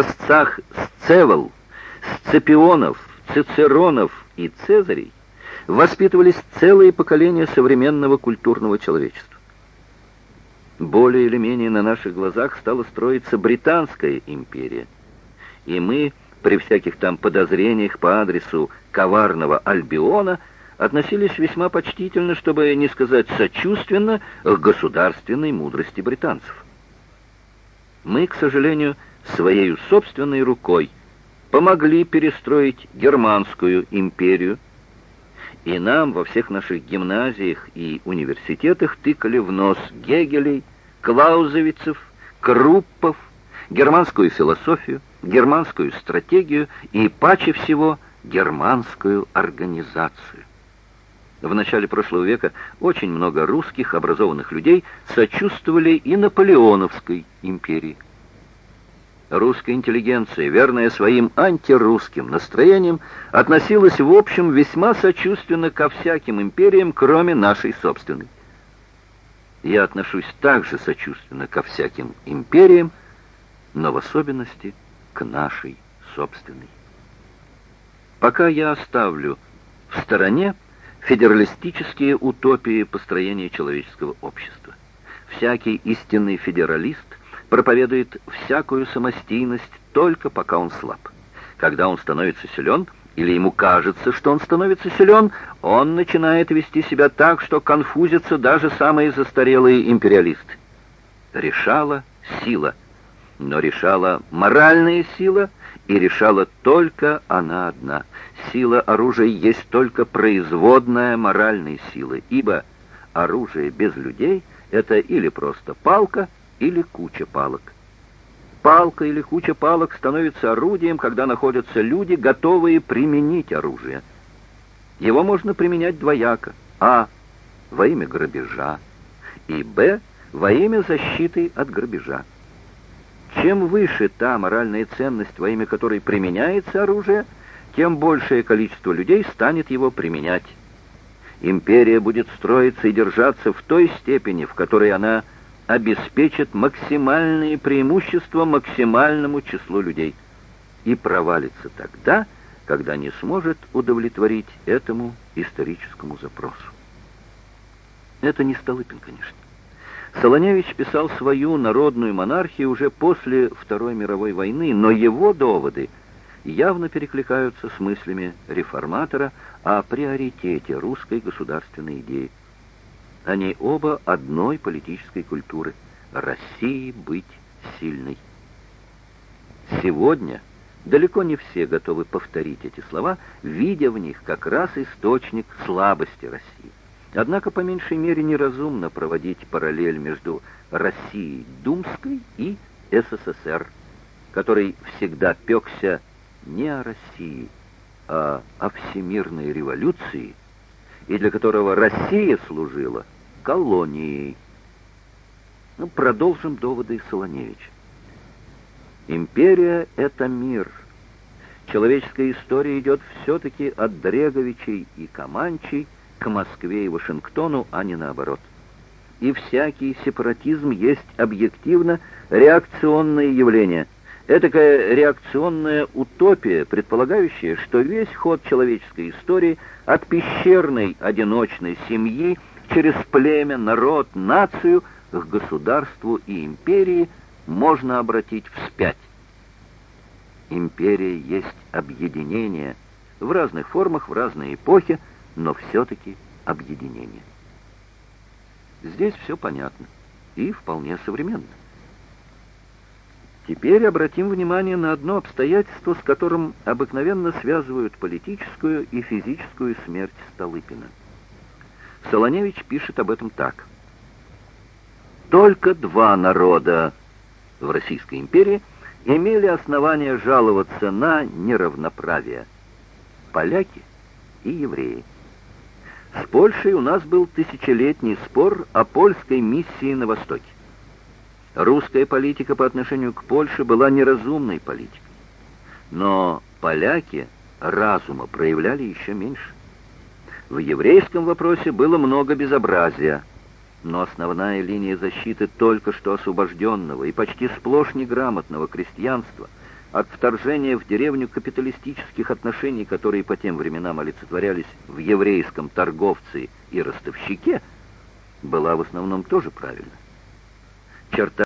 образцах Сцевол, Сципионов, Цицеронов и Цезарей воспитывались целые поколения современного культурного человечества. Более или менее на наших глазах стала строиться Британская империя, и мы, при всяких там подозрениях по адресу коварного Альбиона, относились весьма почтительно, чтобы не сказать сочувственно, к государственной мудрости британцев. Мы, к сожалению, своей собственной рукой помогли перестроить германскую империю, и нам во всех наших гимназиях и университетах тыкали в нос Гегелей, Клаузевицев, Круппов, германскую философию, германскую стратегию и, паче всего, германскую организацию. В начале прошлого века очень много русских образованных людей сочувствовали и Наполеоновской империи. Русская интеллигенция, верная своим антирусским настроениям, относилась в общем весьма сочувственно ко всяким империям, кроме нашей собственной. Я отношусь также сочувственно ко всяким империям, но в особенности к нашей собственной. Пока я оставлю в стороне федералистические утопии построения человеческого общества. Всякий истинный федералист проповедует всякую самостийность только пока он слаб. Когда он становится силен, или ему кажется, что он становится силен, он начинает вести себя так, что конфузятся даже самые застарелые империалисты. Решала сила, но решала моральная сила, и решала только она одна. Сила оружия есть только производная моральной силы, ибо оружие без людей — это или просто палка, или куча палок. Палка или куча палок становится орудием, когда находятся люди, готовые применить оружие. Его можно применять двояко. А. Во имя грабежа. И Б. Во имя защиты от грабежа. Чем выше та моральная ценность, во имя которой применяется оружие, тем большее количество людей станет его применять. Империя будет строиться и держаться в той степени, в которой она обеспечит максимальные преимущества максимальному числу людей и провалится тогда, когда не сможет удовлетворить этому историческому запросу. Это не Столыпин, конечно. Солоневич писал свою народную монархию уже после Второй мировой войны, но его доводы явно перекликаются с мыслями реформатора о приоритете русской государственной идеи. Они оба одной политической культуры – России быть сильной. Сегодня далеко не все готовы повторить эти слова, видя в них как раз источник слабости России. Однако по меньшей мере неразумно проводить параллель между Россией Думской и СССР, который всегда пекся не о России, а о всемирной революции, и для которого Россия служила колонией. Ну, продолжим доводы Солоневича. Империя — это мир. Человеческая история идет все-таки от Дреговичей и Каманчей к Москве и Вашингтону, а не наоборот. И всякий сепаратизм есть объективно реакционное явление. Этакая реакционная утопия, предполагающая, что весь ход человеческой истории от пещерной одиночной семьи через племя, народ, нацию к государству и империи можно обратить вспять. Империя есть объединение в разных формах, в разные эпохи, но все-таки объединение. Здесь все понятно и вполне современно. Теперь обратим внимание на одно обстоятельство, с которым обыкновенно связывают политическую и физическую смерть Столыпина. Солоневич пишет об этом так. Только два народа в Российской империи имели основания жаловаться на неравноправие – поляки и евреи. С Польшей у нас был тысячелетний спор о польской миссии на Востоке. Русская политика по отношению к Польше была неразумной политикой. Но поляки разума проявляли еще меньше. В еврейском вопросе было много безобразия, но основная линия защиты только что освобожденного и почти сплошь неграмотного крестьянства, от вторжения в деревню капиталистических отношений, которые по тем временам олицетворялись в еврейском торговце и ростовщике, была в основном тоже правильна. Черта